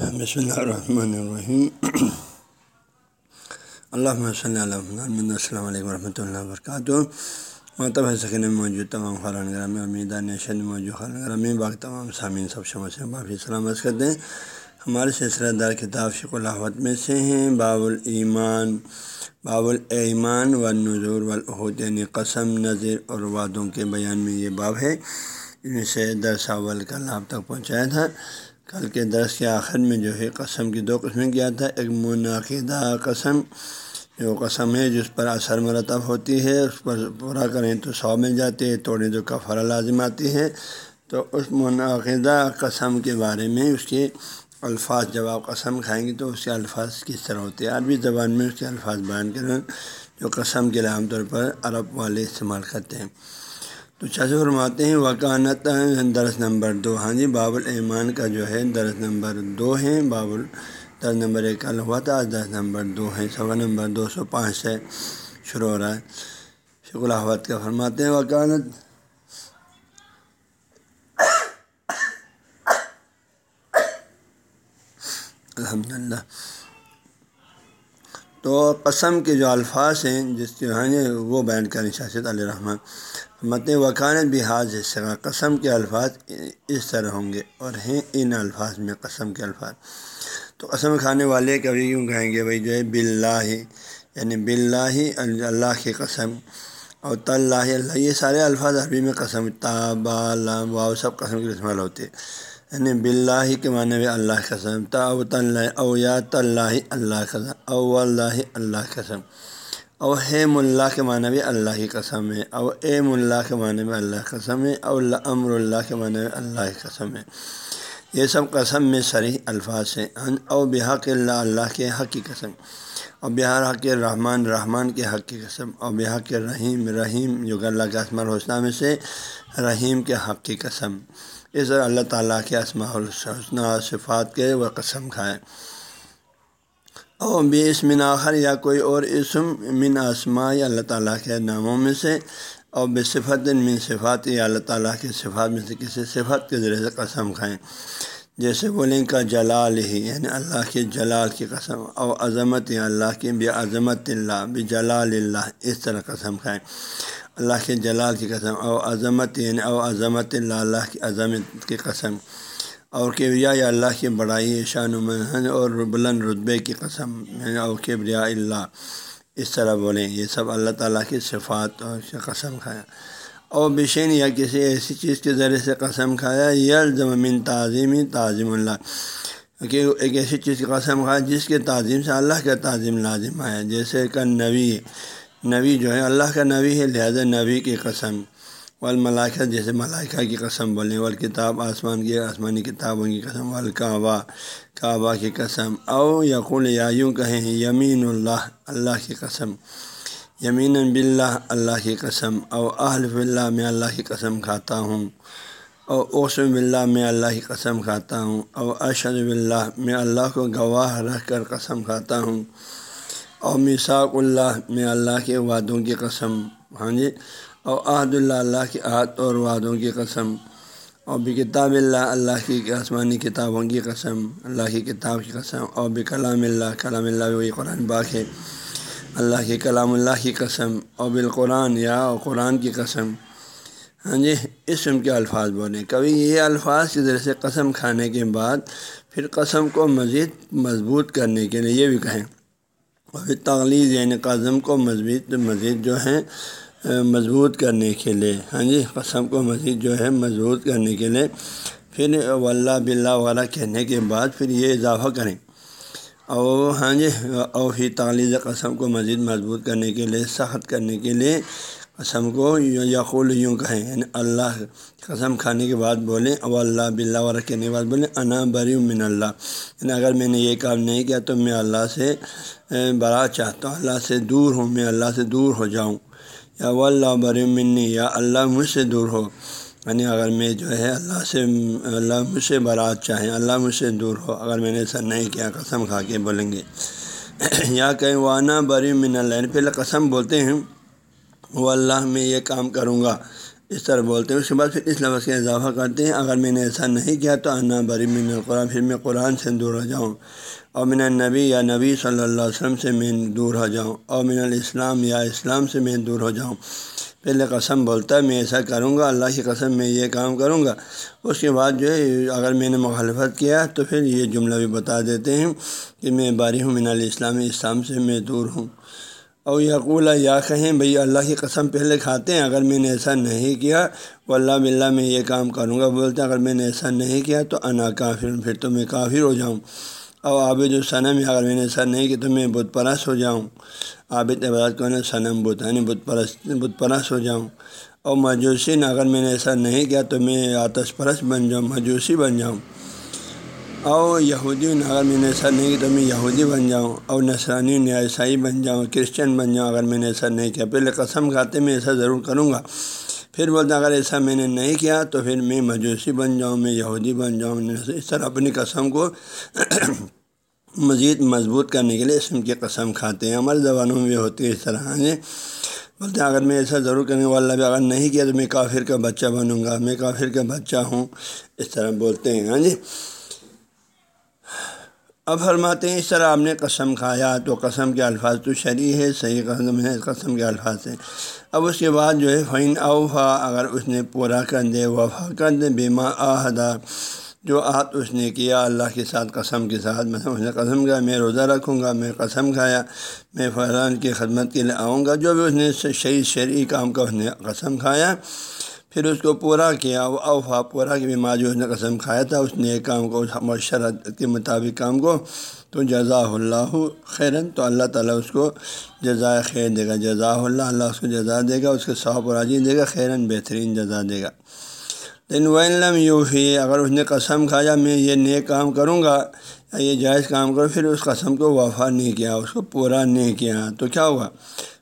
بسم اللہ الرحمن الرحیم۔ اللہ صلی اللہ السلام علیکم ورحمۃ اللہ وبرکاتہ۔ مطلب سکن موجود، تمام خران گرامی امیدہ نیشن موجود خران گرامی، باقی تمام سامعین، سب شمع سے معافی سلامت کرتے ہیں۔ ہمارے سلسلہ دار کتاب شک الحوت میں سے ہیں باب الایمان باب الایمان و نظور والعہد یعنی قسم نظر اور وعدوں کے بیان میں یہ باب ہے۔ ان سے درس اول کا لاب تک پہنچایا تھا۔ کل کے درس کے آخر میں جو ہے قسم کی دو قسمیں کیا تھا، ایک منعقدہ قسم، جو قسم ہے جس پر اثر مرتب ہوتی ہے، اس پر پورا کریں تو سو مل جاتی ہے توڑیں تو کفارہ لازم آتی ہے۔ تو اس منعقدہ قسم کے بارے میں اس کے الفاظ جب آپ قسم کھائیں گے تو اس کے الفاظ کس طرح ہوتے ہیں؟ عربی زبان میں اس کے الفاظ بیان کریں جو قسم کے لیے عام طور پر عرب والے استعمال کرتے ہیں۔ تو چھ فرماتے ہیں وکانت درس نمبر دو۔ ہاں جی باب الایمان کا جو ہے درس نمبر دو ہے باب درس نمبر ایک کل ہوا تھا درس نمبر دو ہے سوا نمبر دو سو پانچ سے شروع ہو رہا ہے۔ شکر الحوت کا فرماتے ہیں وکانت الحمد للہ تو قسم کے جو الفاظ ہیں، جس کے وہ بیان کریں شاست علیہ رحمٰن مت وکانت بھی حاض حصہ قسم کے الفاظ اس طرح ہوں گے اور ہیں ان الفاظ میں قسم کے الفاظ۔ تو قسم کھانے والے کبھی یوں کہیں گے، بھائی جو ہے بلّہ یعنی بلّہ اللہ کی قسم اور طلّہ اللہ، یہ سارے الفاظ عربی میں قسم تابا واؤ سب قسم کے استعمال ہوتے یعنی بلّہ کے معنی میں اللہ قسم تا طلّہ او یا طلّہ اللہ قسم او اللہ اللہ قسم او حیم اللہ کے معنی بھی اللہ کی قسم ہے، او ایم اللہ کے معنی میں اللہ قسم ہے، او امر اللہ کے معنی میں اللہ کی قسم ہے۔ یہ سب قسم میں سری الفاظ ہیں۔ او بحق اللہ اللہ کے حق کی قسم۔ اور بہار حق رحمان رحمان کے حق کی قسم۔ اور بحق رحیم رحیم، جو اللہ کے اسماء الحسنہ میں سے رحیم کے حق کی قسم۔ اس طرح اللہ تعالیٰ کے اسماء الحسنہ صفات کے وہ قسم کھائے او بے اسم آخر یا کوئی اور اسم من آسما یا اللہ تعالیٰ کے ناموں میں سے، اور بے صفت من صفات یا اللہ تعالیٰ کے صفات میں سے کسی صفت کے ذریعے سے قسم کھائیں۔ جیسے بولیں کا جلال ہی یعنی اللہ کے جلال کی قسم او عظمت یا اللہ کی بے عظمت اللہ بے جلال اللہ، اس طرح قسم کھائیں۔ اللہ کے جلال کی قسم، او عظمت یعنی او عظمت اللہ اللہ کی عظمت کی قسم۔ اور کبریا یا اللہ کی بڑائی، شان و اور بلند رتبے کی قسم۔ یعنی اور کبریا اللہ۔ اس طرح بولیں، یہ سب اللہ تعالیٰ کی صفات اور قسم کھایا۔ اور بشین یا کسی ایسی چیز کے ذریعے سے قسم کھایا یا زمین تعظیم تعظیم اللہ۔ کہ ایک ایسی چیز کی قسم کھایا، جس کے تعظیم سے اللہ کا تعظیم لازم آیا۔ جیسے کہ نبی نبی جو ہے، اللہ کا نبی ہے، لہذا نبی کی قسم۔ والملائکہ جیسے ملائکہ کی قسم بولیں، والکتاب آسمان کی، آسمانی کتابوں کی قسم، والکعبہ، کعبہ کی قسم۔ او یقول، یا یوں کہیں، یمین اللہ اللہ کی قسم۔ یمین باللہ، اللہ کی قسم۔ او اہل اللہ، میں اللہ کی قسم کھاتا ہوں۔ او اوسم باللہ، میں اللہ کی قسم کھاتا ہوں۔ او اشد باللہ، میں اللہ کو گواہ رکھ کر قسم کھاتا ہوں۔ او مساق اللہ، میں اللہ کے وعدوں کی قسم ہاں جی اور عہد اللہ اللہ کے عہد اور وعدوں کی قسم، اور بھی کتاب اللہ اللہ کی آسمانی کتابوں کی قسم، اللہ کی کتاب کی قسم، اور بھی کلام اللہ کلام اللہ وہی قرآن باغ ہے۔ اللہ کے کلام اللہ کی قسم، اور بالقرآن، یا قرآن کی قسم۔ ہاں جی اسم کے الفاظ بولیں؟ کبھی یہ الفاظ کی ذریعے سے قسم کھانے کے بعد، پھر قسم کو مزید مضبوط کرنے کے لیے یہ بھی کہیں۔ اور پھر تغلیز یعنی کو مزید مزید جو ہیں مضبوط کرنے کے لیے ہاں جی قسم کو مزید جو ہے، مضبوط کرنے کے لیے۔ پھر واللہ بلّہ وغیرہ کہنے کے بعد پھر یہ اضافہ کریں۔ اور ہاں جی اور ہی قسم کو مزید مضبوط کرنے کے لیے، سخت کرنے کے لیے قسم کو یقول یوں کہیں یعنی اللہ قسم کھانے کے بعد بولیں، او اللہ بلّہ وغیرہ کہنے کے بعد بولیں، انا بری من اللہ۔ یعنی اگر میں نے یہ کام نہیں کیا تو میں اللہ سے برا چاہتا ہوں، اللہ سے دور ہوں، میں اللہ سے دور ہو جاؤں۔ یا واللہ بر منی، یا اللہ مجھ سے دور ہو۔ یعنی اگر میں جو ہے اللہ سے، اللہ مجھ سے برات چاہیں، اللہ مجھ سے دور ہو، اگر میں نے ایسا نہیں کیا، قسم کھا کے بولیں گے۔ یا کہیں وانا بری من اللہ۔ یعنی پہلے قسم بولتے ہیں وہ اللہ میں یہ کام کروں گا۔ اس طرح بولتے ہیں۔ اس کے بعد پھر اس لفظ کا اضافہ کرتے ہیں۔ اگر میں نے ایسا نہیں کیا تو انا بری من القرآن، پھر میں قرآن سے دور ہو جاؤں۔ اور من النبی یا نبی صلی اللہ علیہ وسلم سے میں دور ہو جاؤں۔ اور من الاسلام یا اسلام سے میں دور ہو جاؤں۔ پہلے قسم بولتا ہے، میں ایسا کروں گا، اللہ کی قسم میں یہ کام کروں گا۔ اس کے بعد جو ہے، اگر میں نے مخالفت کیا تو پھر یہ جملہ بھی بتا دیتے ہیں کہ میں باری ہوں، من الاسلام، اسلام سے میں دور ہوں۔ اور یقول یا کہیں بھئی اللہ کی قسم پہلے کھاتے ہیں، اگر میں نے ایسا نہیں کیا وہ اللہ بلّہ میں یہ کام کروں گا، بولتے ہیں اگر میں نے ایسا نہیں کیا تو انا کافر، پھر تو میں کافر ہو جاؤں۔ اور عابد الصنم اگر میں نے ایسا نہیں کیا تو میں بت پرست ہو جاؤں۔ عابد عبادت کو صنم بت یعنی بت پرست بت پرست ہو جاؤں۔ اور مجوسی اگر میں نے ایسا نہیں کیا تو میں آتش پرست بن جاؤں، مجوسی بن جاؤں۔ اور یہودی اگر میں نے ایسا نہیں کیا تو میں یہودی بن جاؤں اور نسرانی عیسائی بن جاؤں، کرسچن بن جاؤں اگر میں نے ایسا نہیں کیا۔ پہلے قسم کھاتے میں ایسا ضرور کروں گا۔ پھر بولتے اگر ایسا میں نے نہیں کیا تو پھر میں مجوسی بن جاؤں، میں یہودی بن جاؤں۔ اس طرح اپنی قسم کو مزید مضبوط کرنے کے لیے اسم کی قسم کھاتے ہیں۔ ہمارے زبانوں میں بھی ہوتی ہے اس طرح ہاں جی بولتے ہیں اگر میں ایسا ضرور کرنے والا بھی اگر نہیں کیا تو میں کافر کا بچہ بنوں گا، میں کافر کا بچہ ہوں۔ اس طرح بولتے ہیں ہاں جی؟ اب فرماتے ہیں، اس طرح آپ نے قسم کھایا تو قسم کے الفاظ تو شرع ہے، صحیح قسم ہے، قسم کے الفاظ ہیں۔ اب اس کے بعد جو ہے فین اوفا اگر اس نے پورا کر دے، وفا کر دے بیما آہدا، جو آت اس نے کیا اللہ کے ساتھ قسم کے ساتھ مثلا اس نے قسم کھایا، میں روزہ رکھوں گا، میں قسم کھایا، میں فرحان کی خدمت کے لیے آؤں گا، جو بھی اس نے شہید شرعی کام کا اس نے قسم کھایا پھر اس کو پورا کیا، وہ اوفا پورا کی بیمار جو اس نے قسم کھایا تھا، اس نے ایک کام کو، اس شرط کے مطابق کام کو، تو جزا اللہ خیرن، تو اللہ تعالیٰ اس کو جزائے خیر دے گا۔ جزا اللہ اللہ اس کو جزا دے گا، اس کے صاحب راجی دے گا، خیرن بہترین جزا دے گا۔ لیکن وم یو ہی اگر اس نے قسم کھایا، میں یہ نیک کام کروں گا، یا یہ جائز کام کروں، پھر اس قسم کو وفا نہیں کیا، اس کو پورا نہیں کیا، تو کیا ہوا؟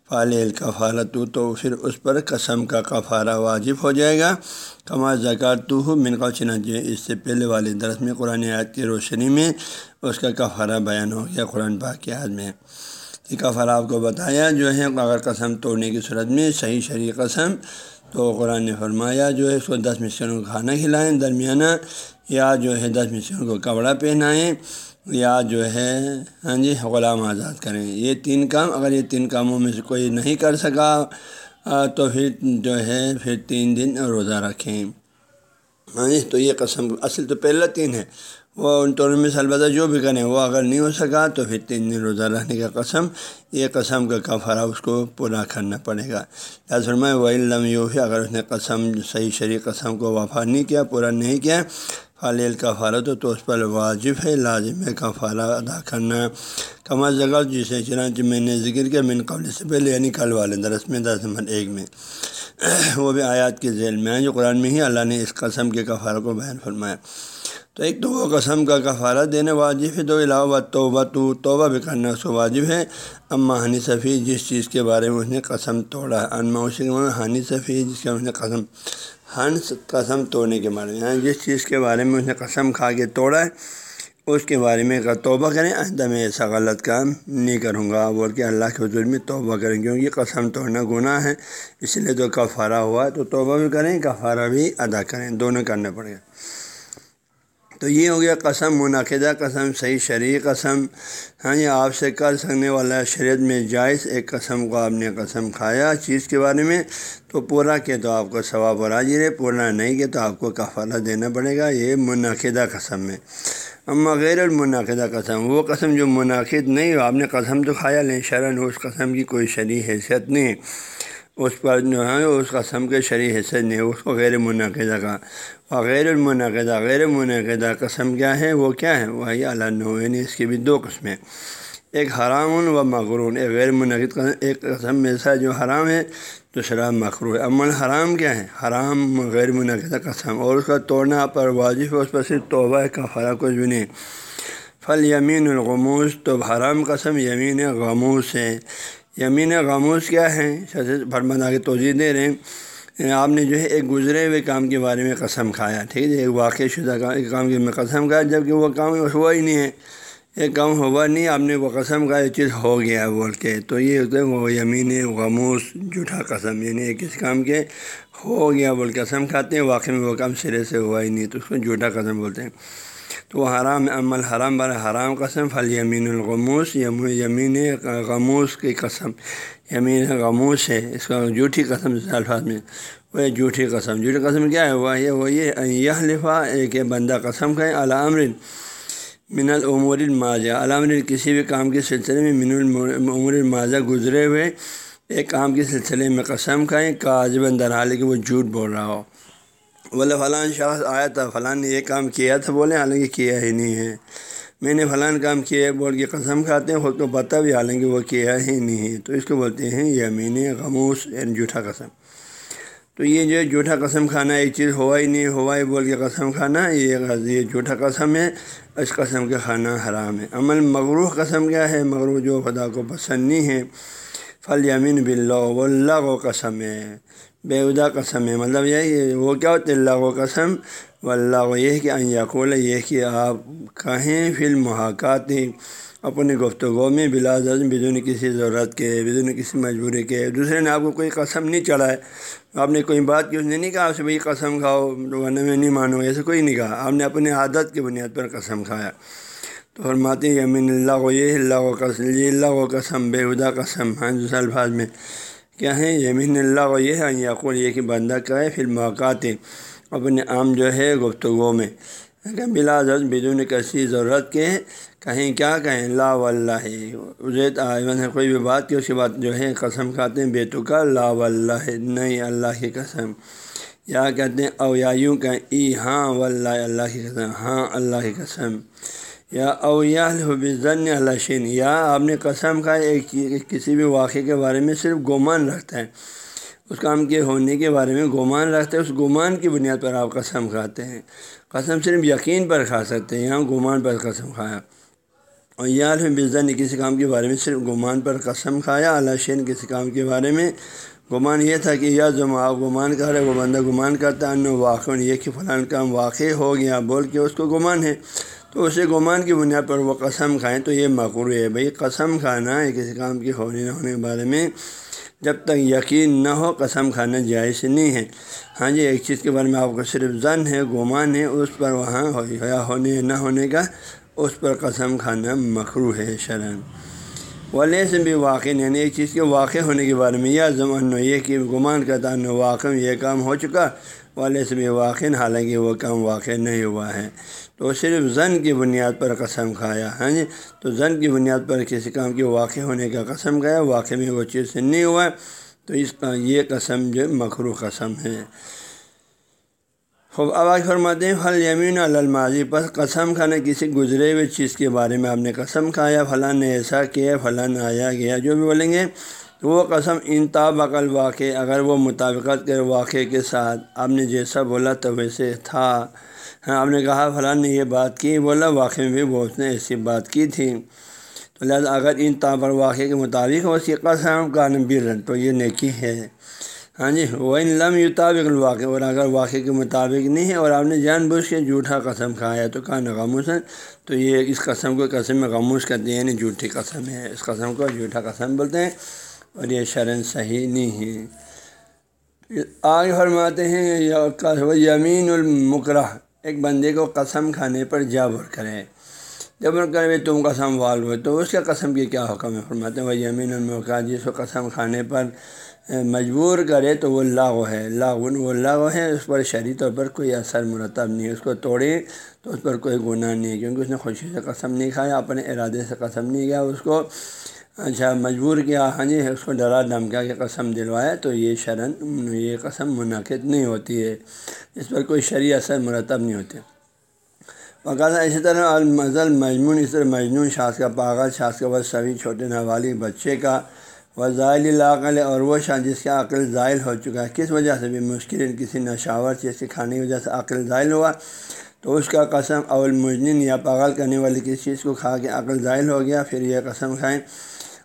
فال کفالت تو پھر اس پر قسم کا کفارہ واجب ہو جائے گا۔ کما زکار تو ہو من کا چنانچہ جی، اس سے پہلے والے درس میں قرآن عاد کی روشنی میں اس کا کفارہ بیان ہو گیا قرآن پاک یاد میں۔ یہ کفارہ آپ کو بتایا جو ہے، اگر قسم توڑنے کی صورت میں صحیح شرع قسم، تو قرآن نے فرمایا جو ہے، اس کو دس مسکروں کو کھانا کھلائیں۔ درمیانہ یا جو ہے، دس مسکروں کو کپڑا پہنائیں۔ یا جو ہے ہاں جی غلام آزاد کریں۔ یہ تین کام، اگر یہ تین کاموں میں سے کوئی نہیں کر سکا تو پھر جو ہے، پھر تین دن روزہ رکھیں۔ ہاں جی تو یہ قسم، اصل تو پہلا تین ہے۔ وہ ان دونوں میں سے البتہ جو بھی کریں، وہ اگر نہیں ہو سکا، تو پھر تین دن روزہ رہنے کا قسم۔ یہ قسم کا کفارہ اس کو پورا کرنا پڑے گا۔ یا فرمائے وہ علم یو اگر اس نے قسم، صحیح شریع قسم کو وفا نہیں کیا، پورا نہیں کیا فعال کفارت ہو تو اس پر واجب ہے، لازم ہے کفارہ ادا کرنا۔ کما جگہ جسے چنانچہ میں نے ذکر کیا من قبل سے پہلے یعنی کل والے درس میں دس نمبر ایک میں۔ وہ بھی آیات کے ذیل میں ہیں جو قرآن میں ہی اللہ نے اس قسم کے کفارہ کو بیان فرمایا۔ تو ایک تو وہ قسم کا کفارہ دینے واجب ہے، دو علاوہ توبہ تو توبہ بھی کرنا اس کو واجب ہے۔ اما ہانی صفی، جس چیز کے بارے میں اس نے قسم توڑا انما اسی ہانی صفی، جس کا اس نے قسم ہنس قسم توڑنے کے بارے میں۔ ہاں، جس چیز کے بارے میں اس نے قسم کھا کے توڑا ہے، اس کے بارے میں اگر توبہ کریں، آئندہ میں ایسا غلط کام نہیں کروں گا۔ بول کے اللہ کے حضور میں توبہ کریں، کیونکہ قسم توڑنا گناہ ہے۔ اس لیے تو کفارہ ہوا تو توبہ بھی کریں، کفارہ بھی ادا کریں، دونوں کرنا پڑے گا تو یہ ہو گیا قسم منعقدہ قسم، صحیح شرعی قسم۔ ہاں جی آپ سے کر سکنے والا شریعت میں جائز ایک قسم کو آپ نے قسم کھایا چیز کے بارے میں، تو پورا کیا تو آپ کو ثواب و راجر ہے پورا نہیں کیا تو آپ کو کفالہ دینا پڑے گا، یہ منعقدہ قسم ہے۔ اما غیر المنعقدہ قسم، وہ قسم جو منعقد نہیں ہو آپ نے قسم تو کھایا لیں شرن اس قسم کی کوئی شرعی حیثیت نہیں ہے۔ اس پر جو ہے اس قسم کے شرعی حیثیت نہیں ہے، اس کو غیر منعقدہ کا۔ اور غیر المنعقدہ، غیر منعقدہ قسم کیا ہے؟ وہ کیا ہے؟ وہی اللہ یعنی اس کی بھی دو قسمیں ایک حرام و مغرون ایک غیر منعقد قسم ایک قسم میں ایسا جو حرام ہے، دوسرا مخرو امن حرام کیا ہے؟ حرام، غیر منعقدہ قسم اور اس کا توڑنا پر واضح اس پر صرف توبہ کا فرا کچھ بھی نہیں۔ پھل یمین الغموس، تو حرام قسم یمین غموس ہے۔ یمین غموس کیا ہے بھرمند آگے توجہ دے رہے ہیں۔ یعنی آپ نے جو ہے ایک گزرے ہوئے کام کے بارے میں قسم کھایا، ٹھیک ہے؟ ایک واقع شدہ کام کے میں قسم کھایا جبکہ وہ کام ہوا ہی نہیں ہے۔ یہ کام ہوا نہیں، آپ نے وہ قسم کا یہ چیز ہو گیا بول کے۔ تو یہ ہوتے ہیں وہ یمین غموس جھوٹا قسم یعنی کس کام کے ہو گیا بول قسم کھاتے ہیں واقعی میں وہ کام سرے سے ہوا ہی نہیں، تو اس کو جھوٹا قسم بولتے ہیں۔ تو وہ حرام عمل حرام بر حرام قسم پھل یمین الغموس، یمین غموس کی قسم۔ یمین غموس ہے، اس کا جھوٹی قسم الفاظ میں۔ وہ جھوٹی قسم۔ جھوٹی قسم کیا ہے؟ وہ یہ وہ یہ لفا ایک بندہ قسم کا علامر من العمور الماضہ علامر کسی بھی کام کے سلسلے میں من العمور الماضہ گزرے ہوئے، ایک کام کے سلسلے میں قسم کھائیں کاجب درحال کہ وہ جھوٹ بول رہا ہو۔ بولے فلاں شخص آیا تھا فلاں نے یہ کام کیا تھا بولے، حالانکہ کیا ہی نہیں ہے۔ میں نے فلاں کام کیا ہے بول کے قسم کھاتے ہیں، خود کو پتہ بھی، حالانکہ وہ کیا ہی نہیں ہے۔ تو اس کو بولتے ہیں یمین غموس یعنی جھوٹا قسم۔ تو یہ جو جھوٹا قسم کھانا ایک چیز ہوا ہی نہیں، ہوا ہی بول کے قسم کھانا، یہ یہ جھوٹا قسم ہے، اس قسم کا کھانا حرام ہے۔ عمل مغروح قسم کیا ہے؟ مغروح جو خدا کو پسند نہیں ہے۔ فل یمین بلّہ اللہ و قسم ہے بےدا قسم ہے۔ مطلب یہ وہ کیا ہوتے اللہ و قسم و اللہ کو یہ کہ یقول، یہ کہ آپ کہیں فی المحاقات اپنی گفتگو میں بلا بدون کسی ضرورت کے، بدون کسی مجبوری کے۔ دوسرے نے آپ کو کوئی قسم نہیں چڑھائے آپ نے کوئی بات کی، اس نے نہیں کہا آپ سے بھائی قسم کھاؤ، ورنہ میں نہیں مانوں ایسے کوئی نہیں کہا۔ آپ نے اپنی عادت کی بنیاد پر قسم کھایا۔ تو فرماتے ہیں یمین اللہ کو یہ اللہ و قسم، یہ اللہ و قسم بے قسم۔ ہاں دوسرے الفاظ میں۔ کیا ہے یمین اللہ کو یہ ہے یقول یہ کہ بندہ کہے پھر موقعات اپنے عام جو ہے گفتگو میں۔ بلا بدون کسی ضرورت کے کہیں کیا کہیں؟ لا واللہ۔ ازیت ہے، کوئی بھی بات کی، اس کے بعد جو ہے قسم کھاتے ہیں بیٹو کا لا واللہ، نہیں، اللہ کی قسم۔ یا کہتے ہیں، او یا یوں کہ ای ہاں واللہ، اللہ کی قسم ہاں اللہ کی قسم۔ یا او یا ذن اللہ شین، یا آپ نے قسم کا ایک کسی بھی واقعے کے بارے میں صرف گمان رکھتا ہے۔ اس کام کے ہونے کے بارے میں گمان رکھتے ہیں اس گمان کی بنیاد پر آپ قسم کھاتے ہیں۔ قسم صرف یقین پر کھا سکتے ہیں یہاں گمان پر قسم کھایا۔ اور یار نے کسی کام کے بارے میں صرف گمان پر قسم کھایا۔ اللہ شین، کسی کام کے بارے میں گمان یہ تھا کہ یا جو آپ گمان کر رہے وہ بندہ گمان کرتا ہے ان واقع یہ کہ فلاں کام واقع ہو گیا، بول کے اس کو گمان ہے۔ تو اسے گمان کی بنیاد پر وہ قسم کھائیں تو یہ مقروع ہے۔ بھائی قسم کھانا ہے، کسی کام کی ہونے نہ ہونے کے بارے میں جب تک یقین نہ ہو، قسم کھانا جائز نہیں ہے۔ ہاں جی ایک چیز کے بارے میں آپ کو صرف زن ہے، گمان ہے، اس پر وہاں یا ہونے نہ ہونے کا اس پر قسم کھانا مکرو ہے شرن والے سے بھی واقع یعنی ایک چیز کے واقع ہونے کے بارے میں یا زمان یہ کہ گمان کرتا نو واقع یہ کام ہو چکا۔ والے سے بھی واقع حالانکہ وہ کام واقع نہیں ہوا ہے۔ تو صرف زن کی بنیاد پر قسم کھایا ہاں جی؟ تو زن کی بنیاد پر کسی کام کے واقع ہونے کا قسم کھایا، واقع میں وہ چیز سے نہیں ہوا۔ تو اس کا یہ قسم جو مکرو قسم ہے۔ خوب، آواز فرماتے ہیں پھل یمین الماضی پر قسم کھانا، کسی گزرے ہوئے چیز کے بارے میں آپ نے قسم کھایا، فلاں نے ایسا کیا، فلاں آیا، گیا، جو بھی بولیں گے۔ تو وہ قسم انتاب عقل واقع اگر وہ مطابقت کے واقعے کے ساتھ آپ نے جیسا بولا تو ویسے تھا۔ ہاں آپ نے کہا، فلاں نے یہ بات کی بولا واقعی میں بھی وہ اس نے ایسی بات کی تھی۔ تو لہٰذا اگر ان تابر واقعے کے مطابق ہو سی قسم کا نبیر تو یہ نیکی ہے۔ ہاں جی وہ ان لم یطابق الواقع، اور اگر واقعے کے مطابق نہیں ہے اور آپ نے جان بوجھ کے جھوٹا قسم کھایا تو کہا نغموس ہے۔ تو یہ اس قسم کو قسم میں غموس کرتے ہیں یعنی جھوٹی قسم ہے۔ اس قسم کو جھوٹا قسم بولتے ہیں۔ اور یہ شرن صحیح نہیں ہے۔ آگے فرماتے ہیں یمین المکرہ ایک بندے کو قسم کھانے پر جابر کرے۔ جبر کرے تم قسم وال ہوئے، تو اس کے قسم کی کیا حکم ہے؟ فرماتے ہیں، وہ یمین المکرہ جس کو قسم کھانے پر مجبور کرے تو وہ لاغ ہے۔ لاغن وہ لاغ ہے، اس پر شرعی طور پر کوئی اثر مرتب نہیں ہے۔ اس کو توڑے تو اس پر کوئی گناہ نہیں ہے، کیونکہ اس نے خوشی سے قسم نہیں کھایا، اپنے ارادے سے قسم نہیں کیا، اس کو اچھا مجبور کیا ہاں جی اس کو ڈرا، دھمکا کے قسم دلوایا تو یہ شرن، یہ قسم منعقد نہیں ہوتی ہے۔ اس پر کوئی شرعی اثر مرتب نہیں ہوتے۔ وقت اسی طرح المزل مجمون اس طرح مجنون شاخ کا پاغل شاخ کا بس سبھی چھوٹے نابالغ بچے کا۔ وہ وزائل العقل، اور وہ شاہ جس کا عقل ظائل ہو چکا ہے۔ کس وجہ سے بھی مشکل، کسی نشاور، چیز کے کھانے کی وجہ سے عقل ظائل ہوا؟ تو اس کا قسم، اول مجنن یا پاگل کرنے والی کسی چیز کو کھا کے عقل ظائل ہو گیا، پھر یہ قسم کھائیں۔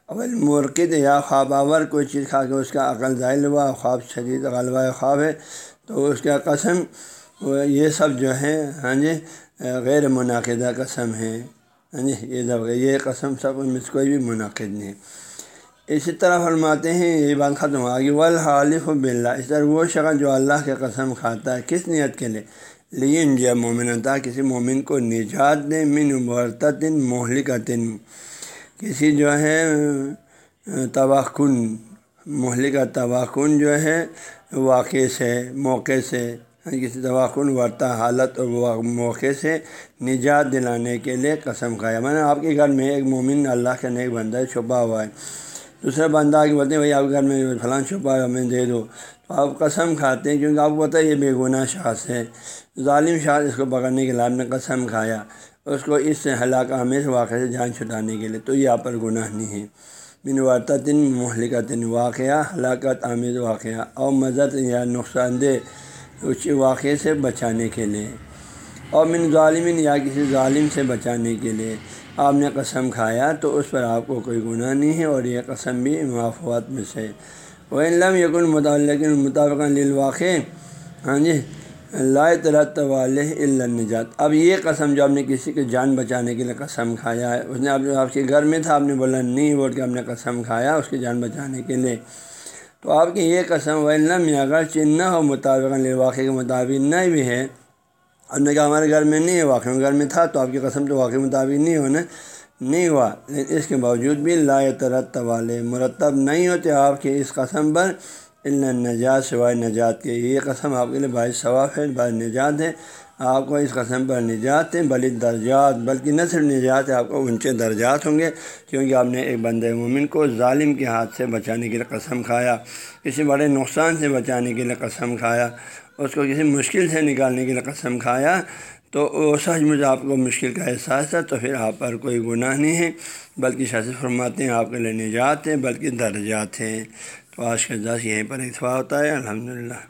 اول مرکد یا خواب آور کوئی چیز کھا کے اس کا عقل ظائل ہوا، خواب شدید غلبہ خواب ہے، تو اس کا قسم یہ سب جو ہے ہاں جی غیر منعقدہ قسم ہے ہاں جی یہ سب، یہ قسم سب ان میں سے کوئی بھی منعقد نہیں۔ اسی طرح فرماتے ہیں، یہ بات ختم ہو گی والحالف بلّہ اس طرح وہ شخص جو اللہ کے قسم کھاتا ہے، کس نیت کے لیے؟ لیکن جب مومن تھا کسی مومن کو نجات دیں من برتن مہلکتن کسی جو ہے تباہ مہلک تباہ جو ہے، واقع سے، موقع سے، کسی تباہن ورتا حالت اور موقع سے نجات دلانے کے لیے قسم کھایا۔ میں نے آپ کے گھر میں ایک مومن اللہ کا نیک بندہ چھپا ہوا ہے۔ دوسرا بندہ کے بولتے ہیں، بھائی، آپ کے گھر میں فلاں چھپا ہے، ہمیں دے دو۔ تو آپ قسم کھاتے ہیں، کیونکہ آپ کو پتہ ہے یہ بے گناہ شاخ ہے۔ ظالم شاخ اس کو پکڑنے کے لیے آپ نے قسم کھایا۔ اس کو اس سے ہلاک آمیز واقعے سے جان چھٹانے کے لیے تو یہ آپ پر گناہ نہیں ہے۔ بن وارتن مہلکتن واقعہ، ہلاکت آمیز واقعہ اور مدد یا نقصان دہ اس واقعے سے بچانے کے لیے۔ اور من ظالمین یا کسی ظالم سے بچانے کے لیے۔ آپ نے قسم کھایا تو اس پر آپ کو کوئی گناہ نہیں ہے اور یہ قسم بھی معافوات میں سے۔ وہ علم یقن مطالعہ مطابق للواقع۔ ہاں جی۔ اللہ ترت والے نجات اب یہ قسم جو آپ نے کسی کی جان بچانے کے لیے قسم کھایا ہے، اس نے آپ آپ کے گھر میں تھا، آپ نے بولا نہیں بول کے آپ نے قسم کھایا اس کی جان بچانے کے لیے۔ تو آپ کی یہ قسم و علم یا اگر چننا ہو مطابق واقعے کے مطابق نہیں بھی ہے۔ اب نے کہا ہمارے گھر میں نہیں ہے واقع گھر میں تھا، تو آپ کی قسم تو واقعی مطابق نہیں ہونا، نہیں ہوا۔ لیکن اس کے باوجود بھی لا ترت والے مرتب نہیں ہوتے، آپ کی اس قسم پر نجات سوائے نجات کے یہ قسم آپ کے لیے باعث ثواف ہے باعث نجات ہے۔ آپ کو اس قسم پر نجات ہے بلی درجات، بلکہ نہ صرف نجات ہے، آپ کو اونچے درجات ہوں گے۔ کیونکہ آپ نے ایک بند مومن کو ظالم کے ہاتھ سے بچانے کے لیے قسم کھایا، کسی بڑے نقصان سے بچانے کے لیے قسم کھایا، اس کو کسی مشکل سے نکالنے کے لیے قسم کھایا، تو وہ سچ مجھے آپ کو مشکل کا احساس ہے، تو پھر آپ پر کوئی گناہ نہیں ہے، بلکہ شاست فرماتے ہیں آپ کے لیے نجات ہیں بلکہ درجات ہیں۔ تو آج کے دس یہیں پر اتفاق ہوتا ہے الحمد للہ